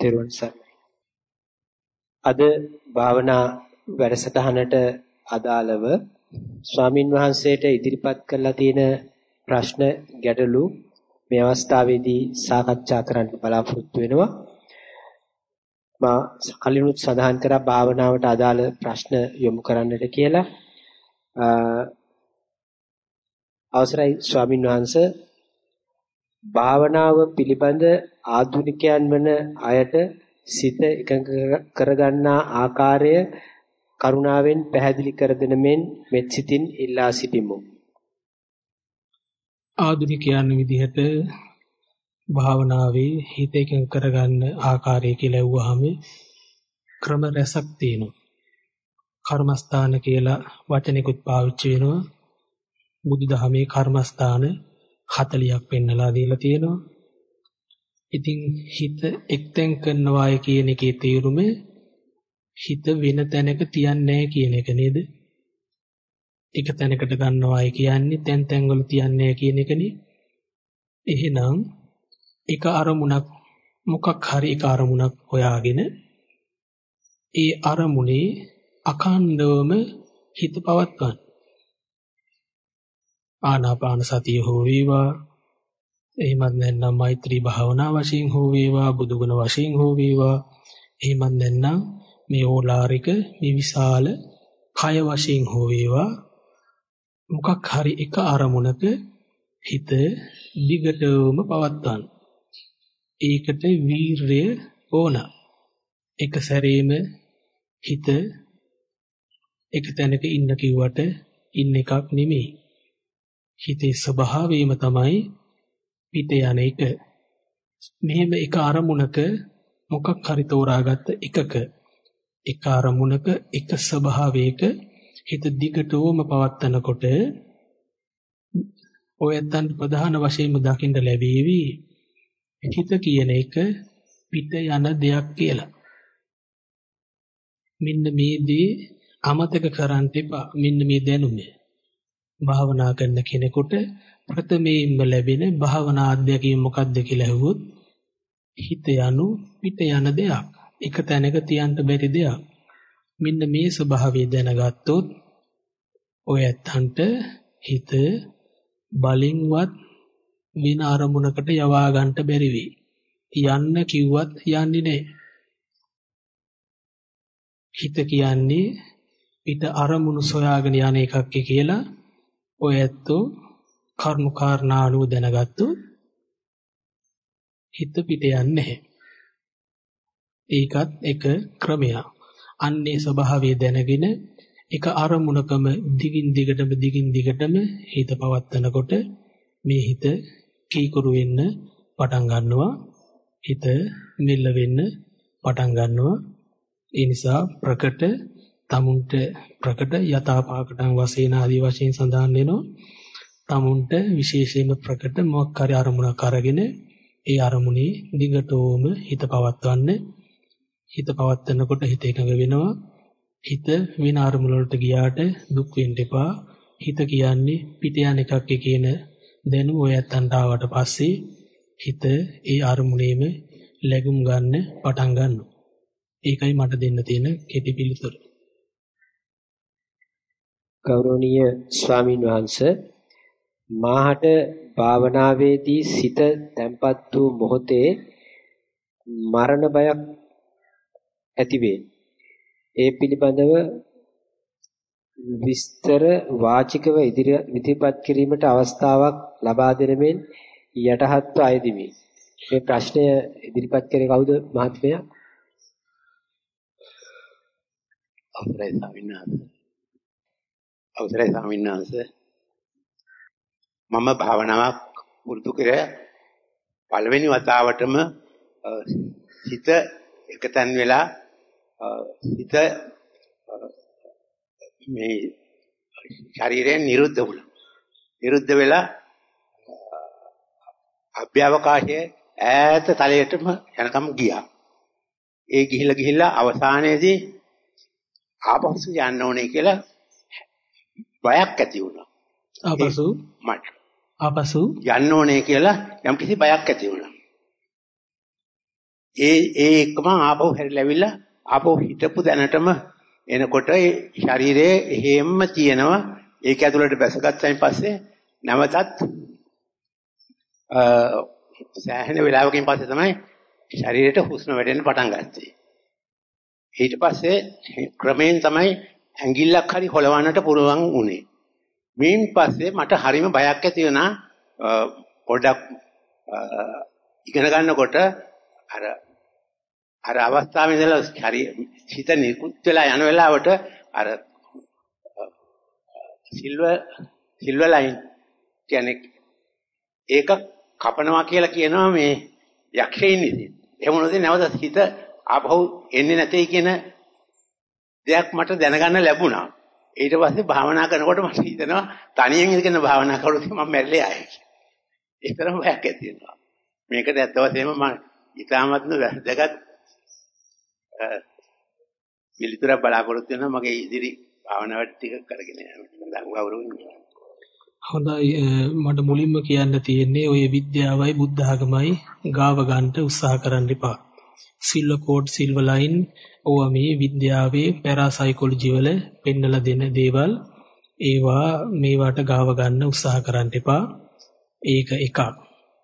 තෙරුවන් සරණයි. අද භාවනා වැඩසටහනට අදාළව ස්වාමින් වහන්සේට ඉදිරිපත් කරලා තියෙන ප්‍රශ්න ගැටලු මේ අවස්ථාවේදී සාකච්ඡා කරන්න බලාපොරොත්තු වෙනවා. මා කලිනුත් සඳහන් කරා භාවනාවට අදාළ ප්‍රශ්න යොමු කරන්නට කියලා. අවසරයි ස්වාමින් වහන්සේ භාවනාව පිළිබඳ ආධුනිකයන් වන අයට සිත එකඟ කරගන්නා ආකාරය කරුණාවෙන් පැහැදිලි කර දෙන මෙන් මෙත් සිතින් ඉල්ලා සිටිමු. ආධුනිකයන් විදිහට භාවනාවේ හිත එකඟ කරගන්න ආකාරය කියලා ඇහුවාම ක්‍රම රැසක් තියෙනවා. කර්මස්ථාන කියලා වචනෙකුත් පාවිච්චි වෙනවා. බුදුදහමේ කර්මස්ථාන 40ක් පෙන්නලා දීලා තියෙනවා. ඉතින් හිත එක්තෙන් කරනවාය කියන එකේ තේරුම හිත වෙන තැනක තියන්නේ කියන එක නේද? එක තැනකට ගන්නවායි කියන්නේ තැන් තැන් වල තියන්නේ කියන එකනේ. එහෙනම් එක අරමුණක් මොකක් හරි එක අරමුණක් හොයාගෙන ඒ අරමුණේ අඛණ්ඩවම හිත පවත්වන්න. ආනාපාන සතිය හෝ වේවා එහෙමත් නැත්නම් මෛත්‍රී භාවනා වශයෙන් හෝ වේවා බුදුගුණ වශයෙන් හෝ වේවා එහෙමත් නැත්නම් මේ ඕලාරික මේ විශාල කය වශයෙන් හෝ වේවා මොකක් හරි එක අරමුණක හිත දිගටම පවත්වන්න. ඒකට වීරය ඕන. එක සැරේම හිත එක තැනක ඉන්න කිව්වට ඉන්න එකක් නෙමෙයි. හිතේ ස්වභාවයම තමයි පිට යන එක. මෙහෙම එක අරමුණක මොකක් හරි තෝරාගත්ත එකක එක අරමුණක එක ස්වභාවයක හිත දිගටම පවත්නකොට ඔයයන් ප්‍රධාන වශයෙන්ම දකින්න ලැබෙවි හිත කියන එක පිට යන දෙයක් කියලා. මෙන්න මේ දේ අමතක කරන්න එපා. මෙන්න මේ දැනුම. භාවනා කරන කෙනෙකුට ප්‍රථමයෙන්ම ලැබෙන භාවනා අධ්‍යක්ීම මොකක්ද කියලා අහුවොත් හිත යනු පිට යන දෙයක්. එක තැනක තියන්න බැරි දෙයක්. මෙන්න මේ ස්වභාවය දැනගත්තොත් ඔය ඇත්තන්ට හිත බලින්වත් වෙන අරමුණකට යවා ගන්නට බැරි වෙයි. යන්න කිව්වත් යන්නේ නැහැ. හිත කියන්නේ පිට අරමුණු සොයාගෙන යන එකක් කියලා ඔය ඇත්තෝ කර්ම කාරණා අනුව දැනගත්තොත් හිත පිට යන්නේ නැහැ. ඒකත් එක ක්‍රමයක්. අන්නේ ස්වභාවය දැනගෙන එක අරමුණකම දිගින් දිගටම දිගින් දිගටම හිත පවත්නකොට මේ හිත කීකුරු වෙන්න පටන් ගන්නවා හිත මෙල්ල වෙන්න පටන් ගන්නවා ඒ නිසා ප්‍රකට තමුන්ට ප්‍රකට යථාපාකටන් වශයෙන් ආදී වශයෙන් සඳහන් වෙනවා තමුන්ට විශේෂයෙන්ම ප්‍රකට මොකක් හරි අරමුණක් අරගෙන ඒ අරමුණේ දිගටම හිත පවත්වන්න හිත පවත්නකොට හිත එකඟ වෙනවා හිත වෙන අරමුණ වලට ගියාට දුක් වෙන්න එපා හිත කියන්නේ පිට යන එකක් කියන දැනුම ඔයත් අන්ටාවට පස්සේ හිත ඒ අරමුණේම läගුම් ගන්න පටන් ගන්නවා. ඒකයි මට දෙන්න තියෙන කෙටි පිළිතුර. ගෞරවනීය ස්වාමින් වහන්සේ මාහට භාවනාවේදී සිත තැම්පත් වූ මොහොතේ මරණ බයක් ඇතිවේ. ඒ පිළිබඳව විස්තර වාචිකව ඉදිරිපත් කිරීමට අවස්ථාවක් ලබා දෙන මෙන් යටහත්ව අයදිමි. මේ ප්‍රශ්නය ඉදිරිපත් කරේ කවුද මහත්මයා? අවසරයි ස්වාමීන් වහන්සේ. අවසරයි ස්වාමීන් වහන්සේ. මම භාවනාවක් පුරුදු කර පළවෙනි වතාවටම හිත එකතෙන් වෙලා හිත මේ ශරීරයෙන් නිරුද්ධ වුණා. නිරුද්ධ වෙලා අභ්‍යවකාශයේ ඈත තලයටම යනකම් ගියා. ඒ ගිහිල්ලා ගිහිල්ලා අවසානයේදී ආපසු යන්න ඕනේ කියලා බයක් ඇති වුණා. ආපසු මට ආපසු යන්න ඕනේ කියලා යම්කිසි බයක් ඇති වුණා. ඒ ඒ එකම ආපහු හැරිලාවිලා ආපහු හිටපු දැනටම එනකොට ඒ ශරීරයේ හේම්ම තියෙනවා ඒක ඇතුළට බැසගත්තයින් පස්සේ නැවතත් සෑහෙන වෙලාවකින් පස්සේ තමයි ශරීරයට හුස්ම වැටෙන්න පටන් ගත්තේ. ඊට පස්සේ ක්‍රමයෙන් තමයි ඇඟිල්ලක් හරි හොලවන්නට පුළුවන් වුණේ. මේන් පස්සේ මට හරිම බයක් ඇති වුණා පොඩ්ඩක් ඉගෙන ගන්නකොට අර අර අවස්ථාවේ ඉඳලා හරි හිත නිකුත් වෙලා යන වෙලාවට අර සිල්වර් සිල්වර් ලයින් කියන්නේ ඒක කපනවා කියලා කියනවා මේ යක්ෂයින් ඉතින්. එහෙම වුණොත් නැවත හිත ආපහු එන්නේ නැtei කියන දෙයක් මට දැනගන්න ලැබුණා. ඊට පස්සේ භාවනා කරනකොට මට හිතෙනවා තනියෙන් ඉඳගෙන භාවනා කරොත් මම මැරෙලා ආයේ කියලා. ඒතරම් බයක් ඇති වෙනවා. මේකට ඇත්ත වශයෙන්ම මම ඊටාමත්ම වැදගත් පිළිතුරක් බලාපොරොත්තු වෙනවා මගේ ඉදිරි භාවනා වැඩ ටික කරගෙන යන්න. ගෞරවණීය. හොඳයි මට මුලින්ම කියන්න තියෙන්නේ ඔය විද්‍යාවයි බුද්ධ ආගමයි ගාව ගන්න උත්සාහ කරන්න එපා. සිල්ව කෝඩ් සිල්ව ලයින් ඕවා මේ විද්‍යාවේ පැරාසයිකොලොජි වල පෙන්නලා දෙන දේවල් ඒවා මේවට ගාව ගන්න උත්සාහ කරන්න එපා. ඒක එකක්.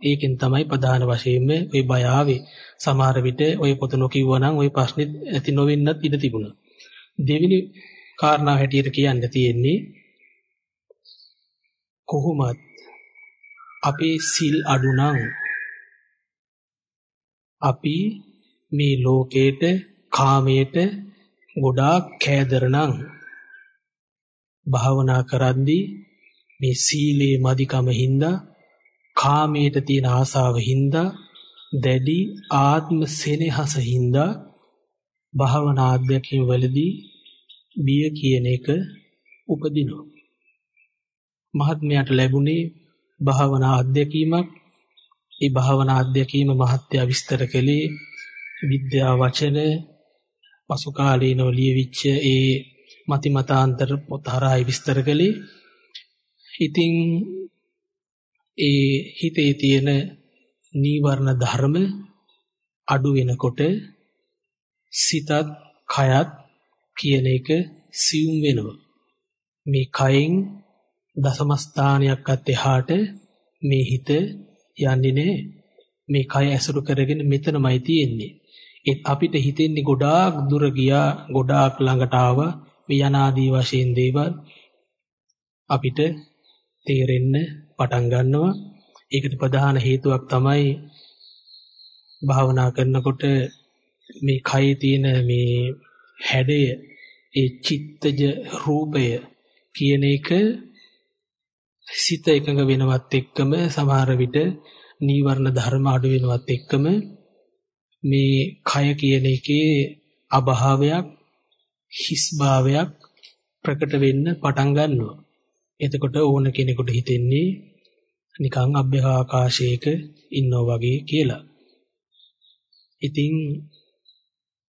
ඒකෙන් තමයි ප්‍රධාන වශයෙන්ම ওই බය ආවේ. සමහර විට ওই පොත නොකියුවා නම් ওই ප්‍රශ්නෙත් ඇති නොවෙන්නත් ඉඩ තිබුණා. දෙවෙනි කාරණා හැටියට කියන්න තියෙන්නේ කොහොමත් අපේ සිල් අඩු නම් අපි මේ ලෝකේට කාමයට ගොඩාක් කෑදර නම් භාවනා කරද්දී මේ සීලේ මදිකම හින්දා කාමයට තියෙන ආසාව හින්දා දැඩි ආත්ම සෙනෙහස හින්දා භාවනා අධ්‍යක්ෂින් වලදී බිය කියන එක උපදිනවා. මහත්මයාට ලැබුණේ භාවනා අධ්‍යක්ීමක්. ඒ භාවනා අධ්‍යක්ීම මහත්ය විස්තර කළේ විද්‍යා වචන පසු කාලීනව ලියවිච්ච ඒ මතිමතාන්තර පොත හරහා විස්තර කළේ ඉතින් ඒ හිතේ තියෙන නීවරණ ධර්ම අඩු වෙනකොට සිතත් කයත් කියන එක සියුම් වෙනවා මේ කයෙන් දසම ස්ථානයක්වත් එහාට මේ හිත යන්නේ නැහැ. මේ කය ඇසුරු කරගෙන මෙතනමයි තියෙන්නේ. ඒත් අපිට හිතෙන්නේ ගොඩාක් දුර ගියා, ගොඩාක් ළඟට ආවා. මේ යනාදී වශයෙන් දේවල් අපිට තේරෙන්න පටන් ගන්නවා. ඒකට ප්‍රධාන හේතුවක් තමයි භාවනා කරනකොට මේ කයේ තියෙන මේ හැඩය ඒ චිත්තජ රූපය කියන එක සිත එකඟ වෙනවත් එක්කම සමහර විට නීවරණ ධර්ම අඩු වෙනවත් එක්කම මේ කය කියන එකේ අභාවයක් හිස්භාවයක් ප්‍රකට වෙන්න පටන් ගන්නවා. එතකොට ඕන කෙනෙකුට හිතෙන්නේ නිකන් අභ්‍යආකාශයක ඉන්නවා වගේ කියලා. ඉතින්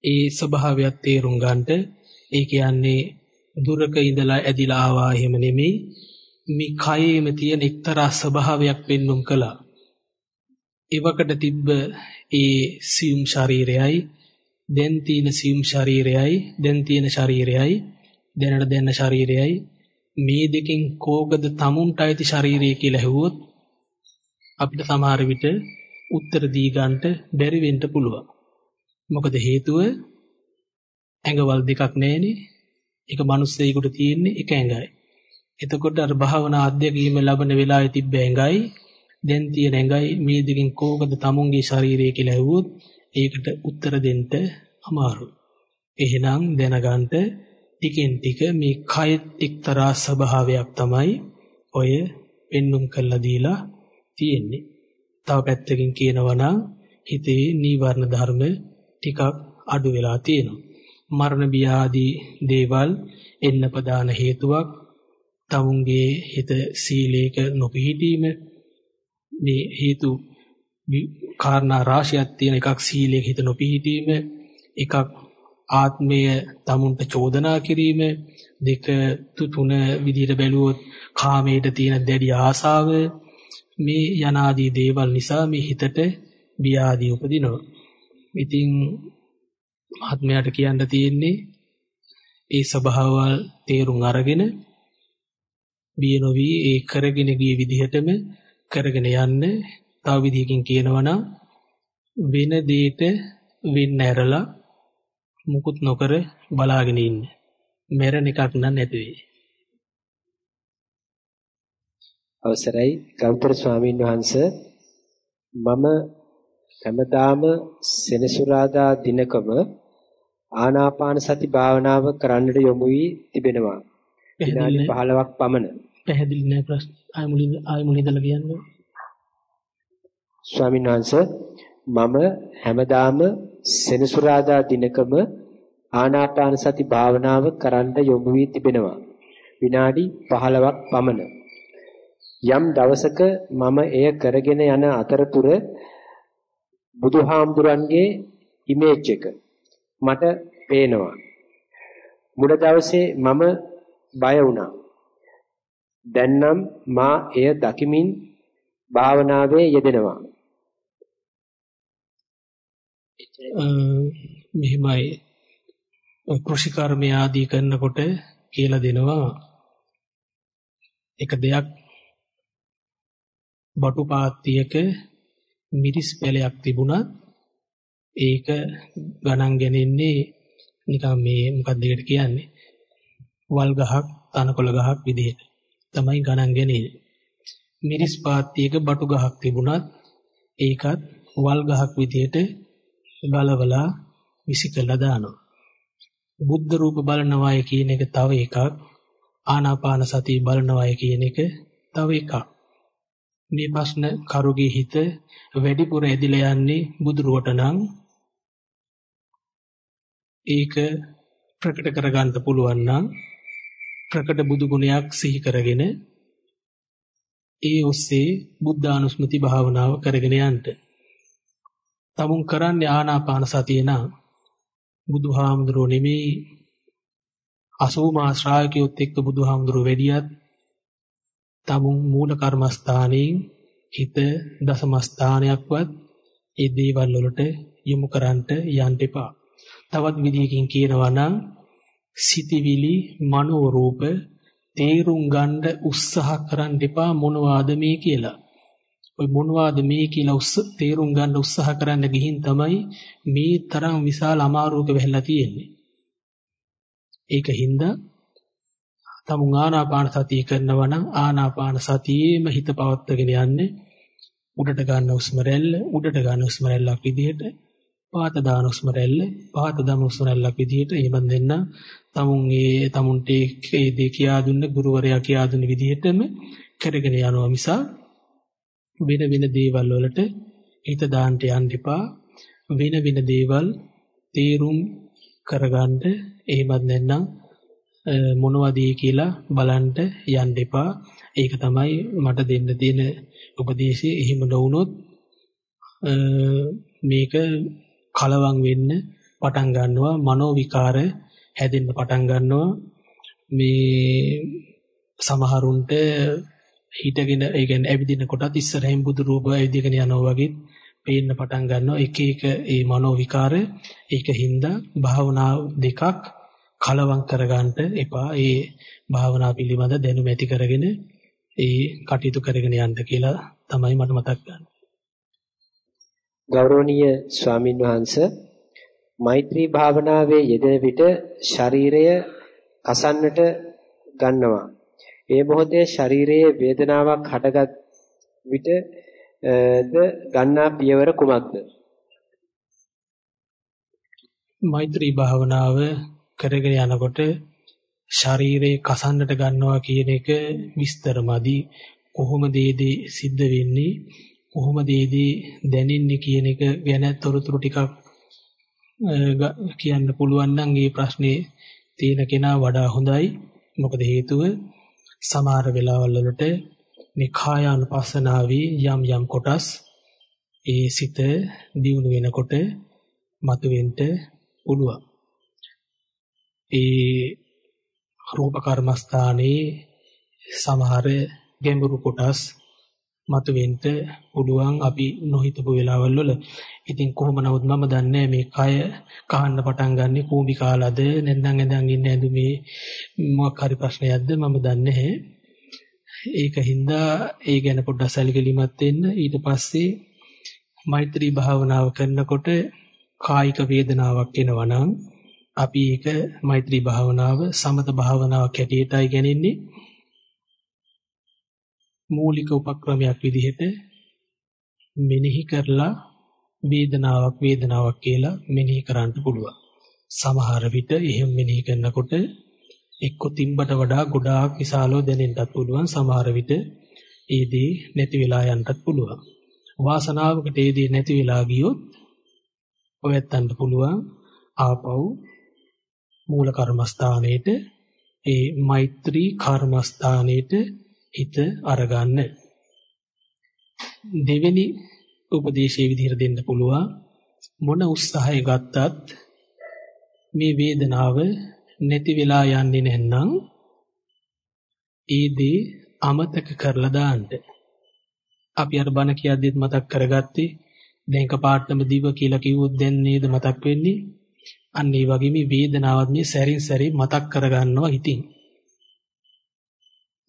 ඒ ස්වභාවයත් තේරුම් ගන්නට ඒ කියන්නේ දුරක ඉඳලා ඇදිලා ආවා එහෙම නෙමෙයි මේ කයේම තියෙන එක්තරා ස්වභාවයක් පෙන්눔 කළා. එවකට තිබ්බ ඒ සියුම් ශරීරයයි දැන් තියෙන සියුම් ශරීරයයි දැන් තියෙන ශරීරයයි දැනට දැන ශරීරයයි මේ දෙකෙන් කෝකද tamunට ඇති ශරීරය කියලා හෙව්වොත් අපිට සමහර විට උත්තර දී ගන්නට බැරි වෙන්න පුළුවන්. මොකද හේතුව ඇඟවල් දෙකක් නැහෙනේ. එක මිනිස්සෙකුට තියෙන්නේ එක ඇඟයි. එතකොට අර භාවනා අධ්‍යක්ීම ලබන වෙලාවේ තිබ්බ ඇඟයි දැන් තියෙන ඇඟයි මේ දෙකෙන් කෝකද tamunගේ ශරීරය කියලා ඇහුවොත් ඒකට උත්තර දෙන්න අමාරුයි. එහෙනම් දැනගන්න ටිකෙන් ටික මේ කය එක්තරා ස්වභාවයක් තමයි ඔය පෙන්눔 කළා දීලා තියෙන්නේ. තව පැත්තකින් කියනවා නම් හිතේ නීවරණ ධර්ම ටිකක් අඩු වෙලා තියෙනවා. මරණ බිය ආදී දේවල් එන්න ප්‍රධාන හේතුවක් තමුන්ගේ හිත සීලයක නොපිහිටීම මේ හේතු කාරණා රාශියක් තියෙන එකක් සීලයක හිත නොපිහිටීම එකක් ආත්මය තමුන්ට චෝදනා කිරීම දෙක තුන විදිහට බැලුවොත් කාමයට තියෙන දැඩි ආසාව මේ යනාදී දේවල් නිසා මේ හිතට බිය ආදී උපදිනවා. ඉතින් මහත්මයාට කියන්න තියෙන්නේ ඒ ස්වභාවවල් තේරුම් අරගෙන බිය නොවි ඒ කරගෙන ගිය විදිහටම කරගෙන යන්න තව විදිහකින් කියනවා නම් වෙන දෙයක වෙන්න ඇරලා මුකුත් නොකර බලාගෙන ඉන්න. මැරෙන එකක් නම් නැති වෙයි. අවසරයි ගෞතම ස්වාමීන් වහන්ස මම හැමදාම සෙනසුරාදා දිනකම ආනාපාන සති භාවනාව කරන්නට යොමු වී තිබෙනවා. විනාඩි 15ක් පමණ. පැහැදිලි නෑ ප්‍රශ්න. ආය මුලින් ආය මුලින් ඉඳලා කියන්න. ස්වාමීන් වහන්සේ මම හැමදාම සෙනසුරාදා දිනකම ආනාපාන සති භාවනාව කරන්න යොමු වී තිබෙනවා. විනාඩි 15ක් පමණ. යම් දවසක මම එය කරගෙන යන අතරතුර බුදුහාමුදුරන්ගේ ඉමේජ් එක මට පේනවා. මුල දවසේ මම බය වුණා. දැන්නම් මා එය දකිමින් භාවනාවේ යෙදෙනවා. මෙහිමයි. කෘෂි කර්මය ආදී කරනකොට කියලා දෙනවා. එක දෙයක් බටු පාත්තියක මිරිස් පැලයක් තිබුණත් ඒක ගණන් ගන්නේ නිකන් මේ මොකක්ද ඒකට කියන්නේ? වල් ගහක් තනකොළ ගහක් විදිහට. තමයි ගණන් ගන්නේ මිරිස් පාත්තියක බටු ගහක් තිබුණත් ඒකත් වල් ගහක් විදිහට ගලවලා විසි කළා දානවා. බුද්ධ රූප බලනවාය කියන එක තව එකක් ආනාපාන සතිය බලනවාය කියන එක තව එකක්. මේ ප්‍රශ්න කරුගේ හිත වැඩිපුර ඇදිලා යන්නේ බුදුරුවට නම් ඒක ප්‍රකට කරගන්න පුළුවන් නම් ප්‍රකට බුදු ගුණයක් සිහි කරගෙන ඒ ඔස්සේ බුද්ධානුස්මති භාවනාව කරගෙන යන්න. තමුන් කරන්නේ ආනාපාන සතිය නම් බුදුහාමුදුරුවෝ නෙමෙයි 80 මා ශ්‍රාවකයොත් එක්ක බුදුහාමුදුරුවෝ වැඩියත් තමුන් මූල කර්මස්ථානයෙන් හිත දසමස්ථානයක්වත් ඒ දේවල් වලට යොමු කරන්නට යන්න එපා. තවත් විදිහකින් කියනවා නම් සිතිවිලි මනෝ රූප තේරුම් ගන්න උත්සාහ කරන්න එපා මොනවාද මේ කියලා. ওই මොනවාද මේ කියලා උස්ස තේරුම් ගන්න උත්සාහ කරන්න ගිහින් තමයි මේ තරම් විශාල අමාරුවක වැහිලා තියෙන්නේ. ඒක හින්දා තමුන් ආනාපාන සතිය කරනවා නම් ආනාපාන සතියේම හිත පවත්වාගෙන යන්නේ උඩට ගන්න හුස්ම රැල්ල උඩට ගන්න හුස්ම රැල්ලක් විදිහට පාත දාන හුස්ම රැල්ල පාත දාන හුස්ම රැල්ලක් විදිහට එහෙම දෙන්න තමුන් ඒ තමුන්ට ඒ දේ කියා දුන්න ගුරුවරයා කියා දුන්න විදිහටම කරගෙන යනවා මිසා වෙන වෙන දේවල් වලට හිත දාන්න යන්න එපා වෙන වෙන දේවල් තේරුම් කරගන්න එහෙමත් නැත්නම් මොනවද කියලා බලන්න යන්න එපා. ඒක තමයි මට දෙන්න තියෙන උපදේශය. එහෙම නොවුනොත් මේක කලවම් වෙන්න පටන් ගන්නවා මනෝ විකාර හැදෙන්න පටන් ගන්නවා මේ සමහරුන්ට හිටගෙන ඒ කියන්නේ ඇවිදින කොටත් ඉස්සරහින් බුදු රූප ඇවිදගෙන යනවා වගේ පේන්න පටන් ගන්නවා එක එක ඒ මනෝ විකාර ඒකින්ද භාවනා දෙකක් කලවම් කරගන්න එපා. ඒ භාවනා පිළිබඳ දැනුම ඇති කරගෙන ඒ කටයුතු කරගෙන යන්න කියලා තමයි මට මතක් ගන්න. ගෞරවනීය ස්වාමින් වහන්සේ මෛත්‍රී භාවනාවේ යෙදෙන විට ශරීරය කසන්නට ගන්නවා. ඒ මොහොතේ ශරීරයේ වේදනාවක් හටගත් විට ද ගන්නා පියවර කුමක්ද? මෛත්‍රී භාවනාව කරගෙන යනකොට ශරීරයේ කසන්නට ගන්නවා කියන එක විස්තරමදි කොහොමද ඒදී සිද්ධ වෙන්නේ කොහොමද ඒදී දැනෙන්නේ කියන එක ගැන තොරතුරු ටිකක් කියන්න පුළුවන් නම් මේ ප්‍රශ්නේ තියෙන කෙනා වඩා හොඳයි. මොකද හේතුව සමහර වෙලාවල් වලට මේ කායානුපස්සනාවේ යම් යම් කොටස් ඒ සිත දියුණු වෙනකොට මතුවෙන්න පුළුවන්. ඒ රූප කර්මස්ථානයේ සමහර ගැඹුරු කොටස් මතුවෙන්න පුළුවන් අපි නොහිතපු වෙලාවල් වල. ඉතින් කොහොම නමුත් මම දන්නේ මේ කය කහන්න පටන් ගන්නෙ කූඹි කාලාද නැත්නම් ඇඳන් ඉන්න ඇඳුමේ මොකක් හරි ප්‍රශ්නයක්ද මම දන්නේ නැහැ. ඒකින්ද ඒ ගැන පොඩ්ඩක් සැලකිලිමත් වෙන්න ඊට පස්සේ මෛත්‍රී භාවනාව කරනකොට කායික වේදනාවක් එනවා නම් අපි ඒක මෛත්‍රී භාවනාව සමත භාවනාවක් හැටියටයි ගන්නේ මූලික උපක්‍රමයක් විදිහට මෙනෙහි කරලා වේදනාවක් වේදනාවක් කියලා මෙනෙහි කරන්න පුළුවන්. සමහර විට එහෙම මෙනෙහි කරනකොට එක්ක තිම්බට වඩා ගොඩාක් විශාලව දැනෙන්නත් පුළුවන්. සමහර විට ඒ දේ නැති වෙලා යන්නත් පුළුවන්. වාසනාවකට ඒ දේ නැති වෙලා ගියොත් ඔයත්තන්ට පුළුවන් ආපහු මූල කර්මස්ථානයේට ඒ මෛත්‍රී කර්මස්ථානයේට හිත අරගන්න. දෙවෙනි උපදේශයේ විදිහට දෙන්න පුළුවන් මොන උත්සාහය ගත්තත් මේ වේදනාව නැති වෙලා යන්නේ නැත්නම් ඒ දේ අමතක කරලා දාන්න. අපි අර බණ කියද්දිත් මතක් කරගත්තේ දැන් එකපාරටම දිව කියලා කිව්වොත් දැන් නේද මතක් වෙන්නේ? අන්න ඒ වගේ මේ වේදනාවත් මේ සැරින් සැරේ මතක් කරගන්නවා හිතින්.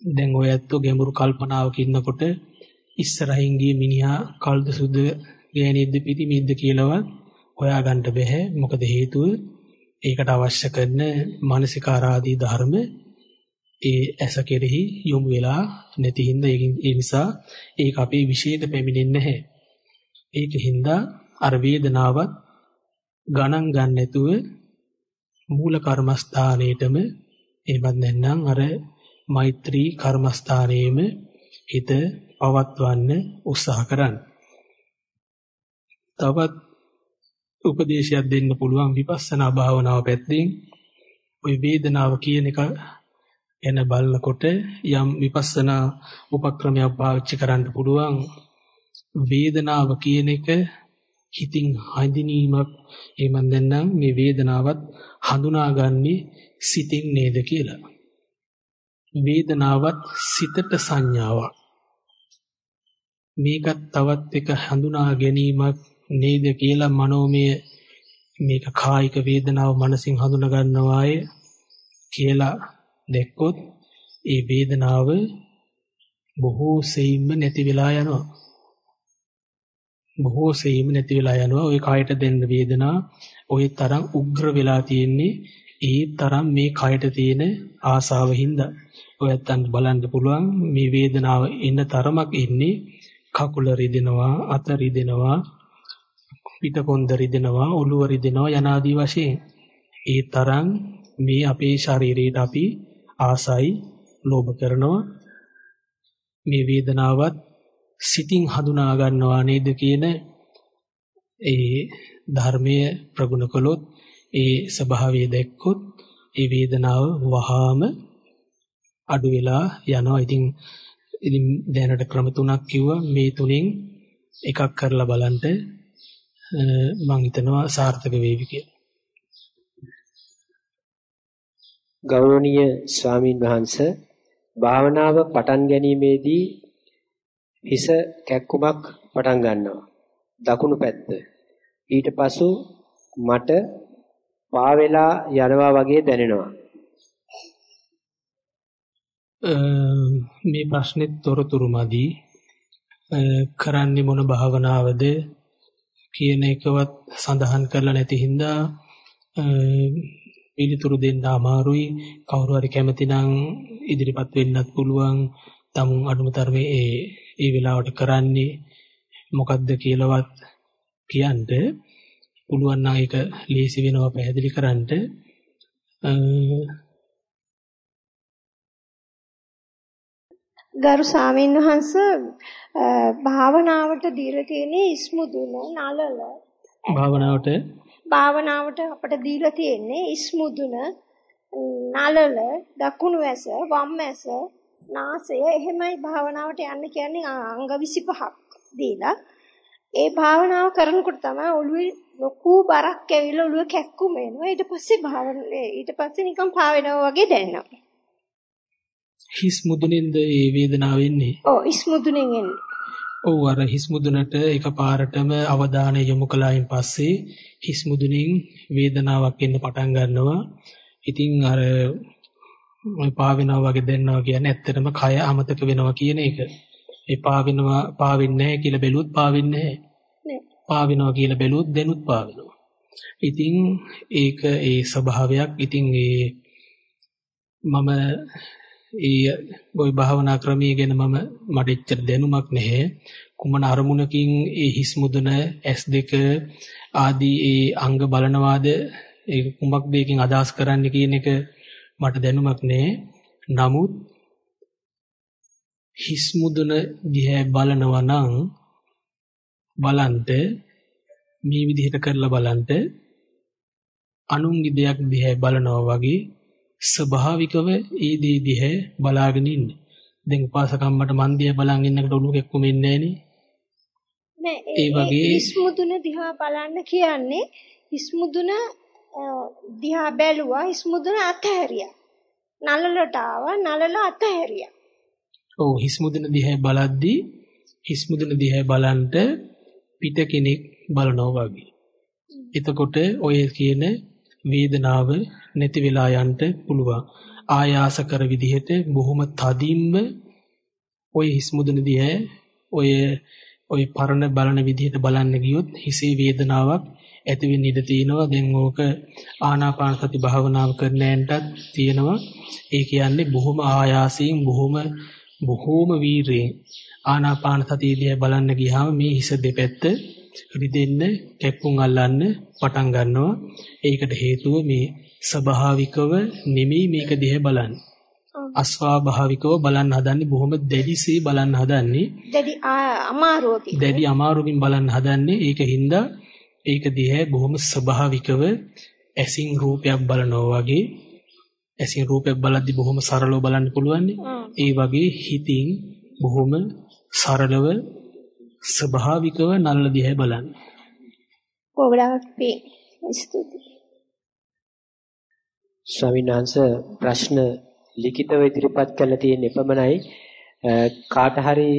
දැන් ඔය ඇත්තෝ ගැඹුරු කල්පනාවක ඉන්නකොට ඉස්සරහින් ගිය මිනිහා කල්ද සුද ගෑණියෙක්ද පිටිමිද්ද කියලාවත් හොයාගන්න බැහැ. මොකද හේතුව ඒකට අවශ්‍ය කරන මානසිකාරාදී ධර්ම ඒ ඇස කෙරෙහි යොමු වෙලා නැති හින්දා ඒ නිසා ඒක අපේ විශේෂ පැමිණෙන්නේ නැහැ. ඒකින්ද අර වේදනාවත් ගණන් ගන්න නැතුව මූල කර්මස්ථානයේටම එහෙමත් නැත්නම් අර මෛත්‍රී කර්මස්ථානයේම හිත පවත්වන්න උත්සාහ කරන්න. තවත් උපදේශයක් දෙන්න පුළුවන් විපස්සනා භාවනාව පැත්තෙන් ওই වේදනාව කියන එක එන බලනකොට යම් විපස්සනා උපක්‍රමයක් පාවිච්චි කරන්න පුළුවන් වේදනාව කියන එක හිතින් හඳුනීමක් එහෙම නැත්නම් මේ වේදනාවත් හඳුනාගන්නේ සිතින් නේද කියලා. වේදනාවත් සිතට සංඥාවක්. මේකත් තවත් එක හඳුනා ගැනීමක් නේද කියලා මනෝමය මේක කායික වේදනාව මනසින් හඳුනා ගන්නවාය කියලා දැක්කොත් ඒ වේදනාව බොහෝ සෙයින්ම නැති වෙලා යනවා. බොහෝ සෙයින්ම නැති වෙලා යනවා. ওই කායට දෙන්න වේදනා ওই තරම් උග්‍ර වෙලා තියෙන්නේ ඒ තරම් මේ කයට තියෙන ආසාව හින්දා ඔයත්තන්ට බලන්න පුළුවන් මේ වේදනාව එන්න තරමක් ඉන්නේ කකුල රිදෙනවා අත රිදෙනවා පිටකොන්ද රිදෙනවා ඔළුව රිදෙනවා යනාදී වශයෙන්. ඒ තරම් මේ අපේ ශරීරයට අපි ආසයි ලෝභ කරනවා. මේ වේදනාවත් සිතින් හඳුනා ගන්නවා නේද කියන ඒ ධර්මයේ ප්‍රගුණ කළොත් ඒ ස්වභාවය දැක්කොත් ඒ වේදනාව වහාම අඩු වෙලා යනවා. ඉතින් ඉතින් දැනට ක්‍රම තුනක් කිව්වා මේ තුනෙන් එකක් කරලා බලන්න මම හිතනවා සාර්ථක වේවි කියලා. ගෞරවනීය ස්වාමින් වහන්සේ භාවනාව පටන් ගැනීමේදී හිස කැක්කුමක් පටන් ගන්නවා. දකුණු පැත්ත. ඊට පසු මට පා වෙලා යනවා වගේ දැනෙනවා. මේ ප්‍රශ්නෙත් තොරතුරු මදි. කරන්නේ මොන භාවනාවද කියන එකවත් සඳහන් කරලා නැති හින්දා පිළිතුරු දෙන්න අමාරුයි. කවුරු හරි කැමති නම් ඉදිරිපත් වෙන්නත් පුළුවන්. තමුන් අනුමතරමේ ඒ ඒ වෙලාවට කරන්නේ මොකද්ද කියලාවත් කියන්න පුළුවන් නම් ඒක ලේසි වෙනවා පැහැදිලි කරන්න. ගරු සාමීන් වහන්ස භාවනාවට දීලා තියෙන ඉස්මුදුන නලල. භාවනාවට? භාවනාවට අපිට දීලා තියෙන්නේ ඉස්මුදුන නලල දකුණු ඇස වම් ඇස නාසය. එහෙමයි භාවනාවට යන්න කියන්නේ අංග 25ක් දීලා. ඒ භාවනාව කරනකොට තමයි ඔළුවේ ලොකු බරක් ඇවිල්ලා ඔළුව කැක්කුම එනවා ඊට පස්සේ භාවනාවේ ඊට පස්සේ නිකන් පාවෙනවා වගේ දැනෙනවා හිස් මුදුනින්ද ඒ වේදනාව එන්නේ? ඔව් හිස් මුදුනෙන් එන්නේ. ඔව් අර හිස් මුදුනට එකපාරටම අවධානය යොමු කළායින් පස්සේ හිස් මුදුනින් වේදනාවක් එන්න පටන් ගන්නවා. ඉතින් අර ඔය පාවෙනවා වගේ දැනනවා කියන්නේ ඇත්තටම කය අමතක වෙනවා කියන එක. ඒ පාවෙනවා පාවෙන්නේ නැහැ කියලා බැලුවොත් පාවෙන්නේ නැහැ. පාවෙනවා කියලා බැලුවොත් දැනුත් පාවෙනවා. ඉතින් ඒක ඒ ස්වභාවයක්. ඉතින් ඒ මම ඒ ওই භාවනා ක්‍රමයේ ගැන මම මට එච්චර දැනුමක් නැහැ. කුමන අරමුණකින් ඒ හිස් මුදුන S2 ආදී ඒ අංග බලනවාද ඒ කුමක්ද එකකින් අදහස් කරන්නේ කියන එක මට දැනුමක් නැහැ. නමුත් හිස් මුදුන දිහා බලනවා නම් බලන්ට මේ විදිහට කරලා බලන්ට අනුන්ගේ දෙයක් දිහා බලනවා වගේ ස්වභාවිකව ඒ දේ දිහා බලාගෙන ඉන්න. දැන් උපාසකම්මට මන් දිහා බලන් ඉන්නකොට ඔළුව කෙක්කුම ඉන්නේ නෑ ඒ වගේ හිස්මුදුන දිහා බලන්න කියන්නේ හිස්මුදුන දිහා බැලුවා හිස්මුදුන අතහැරියා. නලලට ආවා නලල අතහැරියා. ඔව් හිස්මුදුන දිහා බලද්දී හිස්මුදුන දිහා බලන්ට පිට කෙනෙක් බලනවා වගේ. එතකොට ඔය කියන වේදනාව නැති වෙලා යන්න පුළුවන්. ආයාස කර විදිහට බොහොම තදින්ම ඔය හිස් මුදුන දිහා ඔය ඔය පරණ බලන විදිහට බලන්න ගියොත් හිසේ වේදනාවක් ඇති වෙන්න ඉඩ තියෙනවා. දැන් ඕක ආනාපාන සති භාවනාව කරන ඇන්ටත් තියෙනවා. ඒ කියන්නේ බොහොම ආයාසයෙන් බොහොම බොහොම වීරයෙන් ආනාපාන සතිය දිහා බලන්න ගියාම මේ හිස දෙපැත්ත රිදෙන්න කැප්පුම් අල්ලන්න පටන් ගන්නවා. ඒකට හේතුව මේ ස්වභාවිකව නෙමෙයි මේක දිහා බලන්නේ. අස්වාභාවිකව බලන්න හදන්නේ බොහොම දැඩිසේ බලන්න හදන්නේ. දැඩි අමාරුවකින්. දැඩි අමාරුවකින් බලන්න හදන්නේ. ඒකින්ද ඒක දිහා බොහොම ස්වභාවිකව ඇසින් රූපයක් බලනවා වගේ ඇසින් රූපයක් බලද්දි බොහොම සරලව බලන්න පුළුවන්. ඒ වගේ හිතින් බොහොම සරලව ස්වභාවිකව නල්ල දිහා බලන්න. ගොඩාක් ස්තුතියි. ස්වාමීන් වහන්සේ ප්‍රශ්න ලිඛිතව ඉදිරිපත් කරලා තියෙන එපමණයි කාට හරි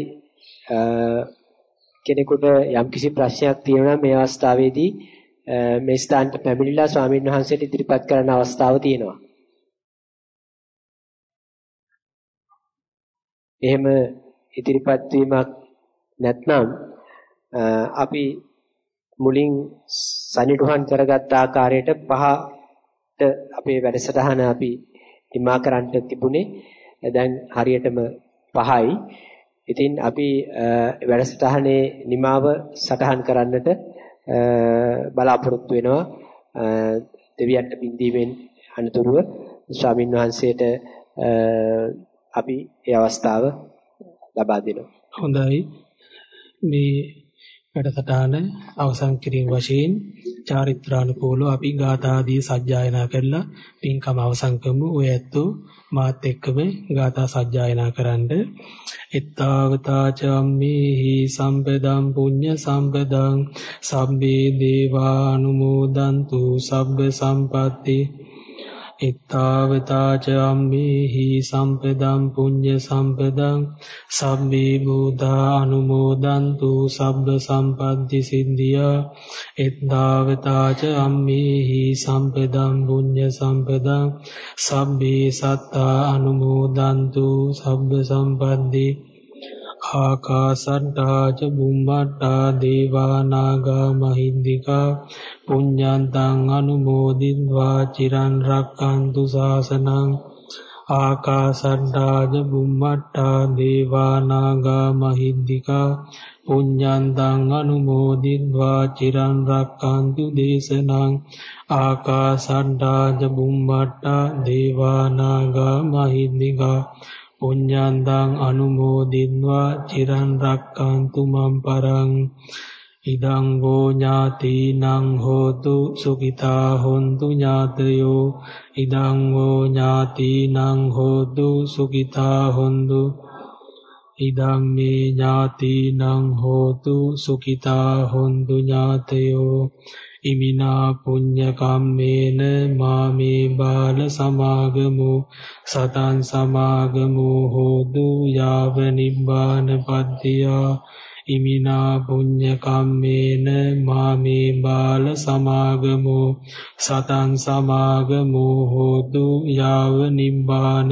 කෙනෙකුට යම්කිසි ප්‍රශ්නයක් තියෙනවා මේ අවස්ථාවේදී මේ ස්ථානට පැමිණිලා ස්වාමීන් වහන්සේට ඉදිරිපත් කරන්න අවස්ථාව තියෙනවා. එහෙම ඉදිරිපත් වීමක් නැත්නම් අපි මුලින් සනිටුහන් කරගත් ආකාරයට පහට අපේ වැඩසටහන අපි හිමා කරන්න තිබුණේ දැන් හරියටම 5යි. ඉතින් අපි වැඩසටහනේ නිමාව සටහන් කරන්නට බලාපොරොත්තු වෙනවා. දෙවියන්ට බින්දීමෙන් අනතුරුව ස්වාමින් වහන්සේට අපි ඒ අවස්ථාව ලබා දෙනවා. හොඳයි. මේ වැඩසටහන අවසන් කිරීම වශයෙන් චාරිත්‍රානුකූලව අපි ගාථාදී සජ්ජායනා කරලා පින්කම අවසන් කරමු. ඔය ඇත්තෝ මාත් එක්කම ගාථා සජ්ජායනා කරන්න. එත්තාවතා චම්මේහි සම්පදම් පුඤ්ඤ සම්පදං සබ්බේ දේවා අනුමෝදන්තු සබ්බ සම්පatti ittavata ca ammihi sampedam puඤ්ඤ සම්පදං සබ්බේ බුද්ධා අනුමෝදන්තු සබ්බ සම්පatti සිද්ධියා ittavata ca ammihi sampedam puඤ්ඤ සම්පදං සබ්බේ සත්තා අනුමෝදන්තු සබ්බ සම්පatti ආකාසට්ටා ච බුම්මට්ටා දේවා නාග මහින්దికා පුඤ්ඤන්තං අනුමෝදිත්වා චිරන් රක්칸තු සාසනං ආකාසට්ටා ච බුම්මට්ටා දේවා නාග මහින්దికා පුඤ්ඤන්තං අනුමෝදිත්වා චිරන් රක්칸තු දේශනං ආකාසට්ටා ච බුම්මට්ටා දේවා නාග මහින්దికා පුඤ්ඤන්තං අනුමෝදින්වා චිරන් රක්칸තු මම් පරං ඉදං ගෝ ඥාතිනං හෝතු සුඛිතා හොන්තු ඥාතයෝ ඉදං ගෝ ඥාතිනං හෝතු සුඛිතා හොන්තු ඉදං මේ ඥාතිනං හෝතු සුඛිතා හොන්තු ඥාතයෝ ඉමිනා පුඤ්ඤ කම්මේන මාමේ බාල සමාගමු සතං සමාගමු හෝතු යාව නිබ්බාන පද්දියා ඉමිනා පුඤ්ඤ කම්මේන මාමේ බාල සමාගමු සතං සමාගමු හෝතු යාව නිබ්බාන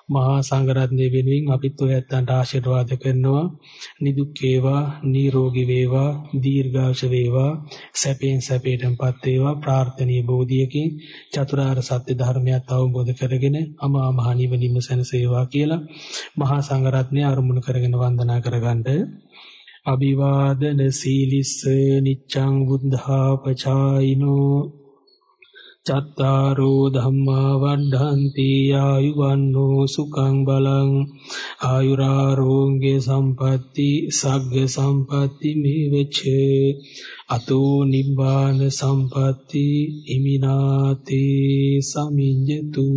මහා සංඝරත්නය වෙනුවෙන් අපිත් ඔය ඇත්තන්ට ආශිර්වාද කරනවා. නිදුක් වේවා නිරෝගී වේවා දීර්ඝාෂ වේවා සැපෙන් සැපයටපත් වේවා. ප්‍රාර්ථනීය බෝධියකින් චතුරාර්ය සත්‍ය ධර්මයත් අවබෝධ කරගෙන අමා මහ නිවනින්ම සැනසේවා කියලා මහා සංඝරත්නය අරමුණු කරගෙන වන්දනා කරගන්න අභිවාදන සීලිස්ස නිච්ඡං බුද්ධා පචායිනෝ චත්තාරෝ ධම්මා වඩ්ඩන්ති ආයුවන්නෝ සුඛං බලං. ආයුරාරෝග්‍ය සම්පatti සග්ග සම්පatti මේවච අතෝ නිබ්බාන සම්පatti ඉමිනාතේ සමිඤ්ඤතු.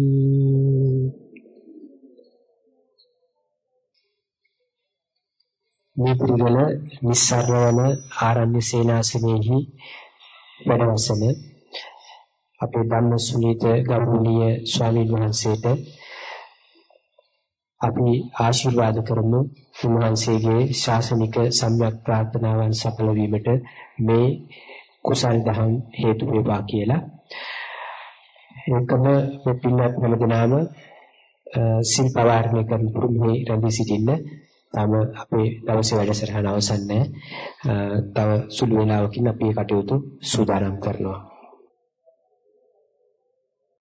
මේ පිළිවෙල නිස්සාරවන ආරණ්‍ය සේනාසනයේහි වැඩවසන අපේ ධම්ම සුනීත ගෞරවනීය ස්වාමීන් වහන්සේට අපි ආශිර්වාද කරමු උන්වහන්සේගේ ශාසනික සම්‍යක් ප්‍රාර්ථනාවන් සඵල වීමට මේ කුසල් දහම් හේතු වේවා කියලා ඒකම මේ පින්වත් හැමදෙනාම සිල් පවාරණය කරන පුරුමේ රැඳී සිටින්න තාම අපේ දවසේ වැඩසටහන අවසන් නැහැ. තව සුළු වේලාවකින් අපි කටයුතු සූදානම් කරනවා.